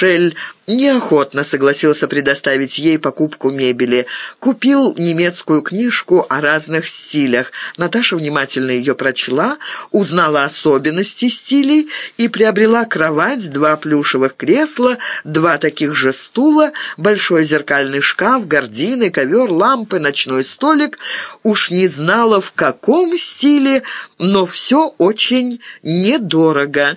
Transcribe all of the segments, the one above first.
Шель неохотно согласился предоставить ей покупку мебели. Купил немецкую книжку о разных стилях. Наташа внимательно ее прочла, узнала особенности стилей и приобрела кровать, два плюшевых кресла, два таких же стула, большой зеркальный шкаф, гардины, ковер, лампы, ночной столик. Уж не знала, в каком стиле, но все очень недорого.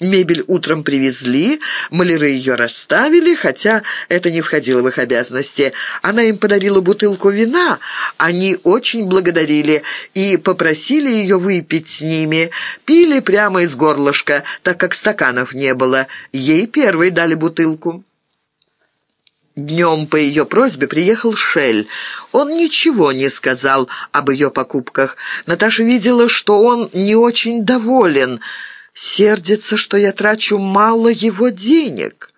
Мебель утром привезли, маляры ее расставили, хотя это не входило в их обязанности. Она им подарила бутылку вина, они очень благодарили и попросили ее выпить с ними. Пили прямо из горлышка, так как стаканов не было. Ей первой дали бутылку. Днем по ее просьбе приехал Шель. Он ничего не сказал об ее покупках. Наташа видела, что он не очень доволен – Сердится, что я трачу мало его денег.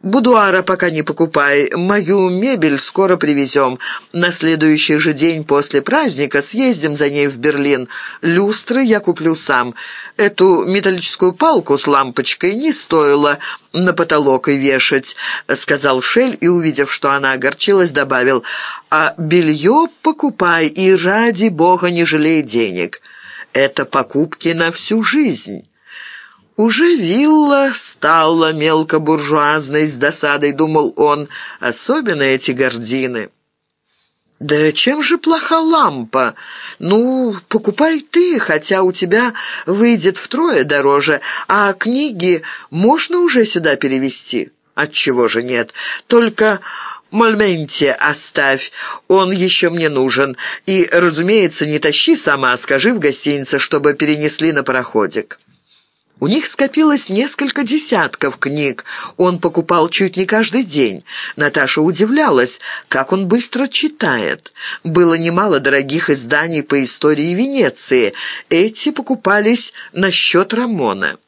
Будуара пока не покупай, мою мебель скоро привезем. На следующий же день после праздника съездим за ней в Берлин. Люстры я куплю сам. Эту металлическую палку с лампочкой не стоило на потолок и вешать», — сказал Шель и, увидев, что она огорчилась, добавил, «А белье покупай и ради бога не жалей денег» это покупки на всю жизнь. Уже вилла стала мелкобуржуазной с досадой, думал он, особенно эти гардины. «Да чем же плоха лампа? Ну, покупай ты, хотя у тебя выйдет втрое дороже, а книги можно уже сюда перевести?» «Отчего же нет? Только Мольменте оставь, он еще мне нужен. И, разумеется, не тащи сама, скажи в гостинице, чтобы перенесли на пароходик». У них скопилось несколько десятков книг. Он покупал чуть не каждый день. Наташа удивлялась, как он быстро читает. Было немало дорогих изданий по истории Венеции. Эти покупались на счет Рамона.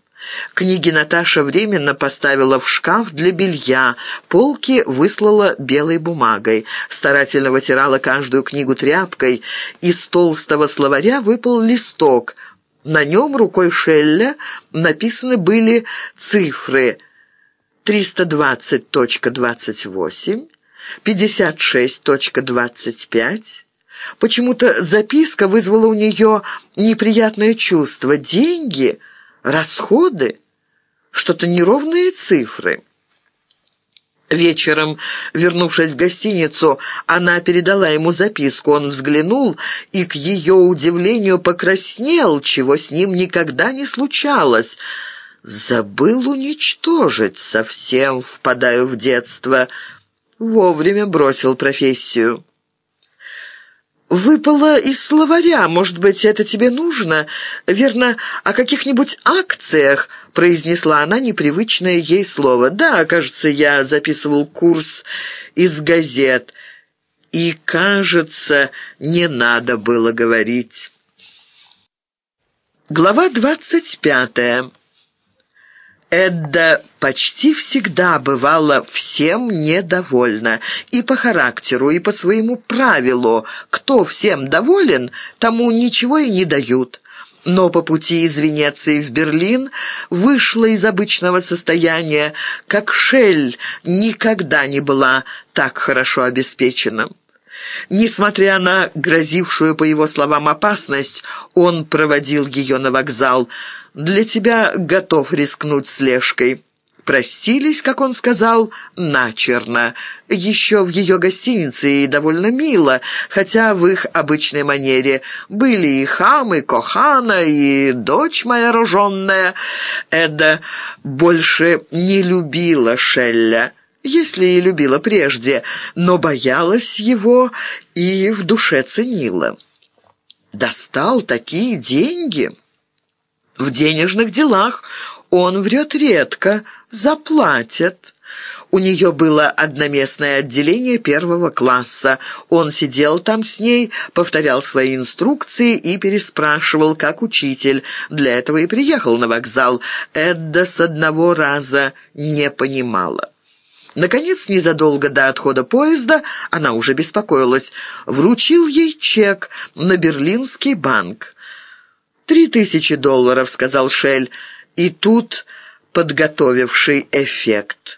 Книги Наташа временно поставила в шкаф для белья, полки выслала белой бумагой, старательно вытирала каждую книгу тряпкой, из толстого словаря выпал листок. На нем рукой Шелля написаны были цифры 320.28, 56.25. Почему-то записка вызвала у нее неприятное чувство. Деньги — Расходы? Что-то неровные цифры. Вечером, вернувшись в гостиницу, она передала ему записку. Он взглянул и, к ее удивлению, покраснел, чего с ним никогда не случалось. «Забыл уничтожить, совсем впадаю в детство». Вовремя бросил профессию выпало из словаря. Может быть, это тебе нужно? Верно, о каких-нибудь акциях?» произнесла она непривычное ей слово. «Да, кажется, я записывал курс из газет. И, кажется, не надо было говорить». Глава двадцать пятая. Эдда почти всегда бывала всем недовольна. И по характеру, и по своему правилу. Кто всем доволен, тому ничего и не дают. Но по пути из Венеции в Берлин вышла из обычного состояния, как Шель никогда не была так хорошо обеспечена. Несмотря на грозившую, по его словам, опасность, он проводил ее на вокзал – для тебя готов рискнуть слежкой». Простились, как он сказал, начерно. Еще в ее гостинице и довольно мило, хотя в их обычной манере были и хам, и кохана, и дочь моя роженная. Эда больше не любила Шелля, если и любила прежде, но боялась его и в душе ценила. «Достал такие деньги!» В денежных делах он врет редко, заплатят. У нее было одноместное отделение первого класса. Он сидел там с ней, повторял свои инструкции и переспрашивал, как учитель. Для этого и приехал на вокзал. Эдда с одного раза не понимала. Наконец, незадолго до отхода поезда, она уже беспокоилась, вручил ей чек на Берлинский банк. «Три тысячи долларов», — сказал Шель. И тут подготовивший эффект.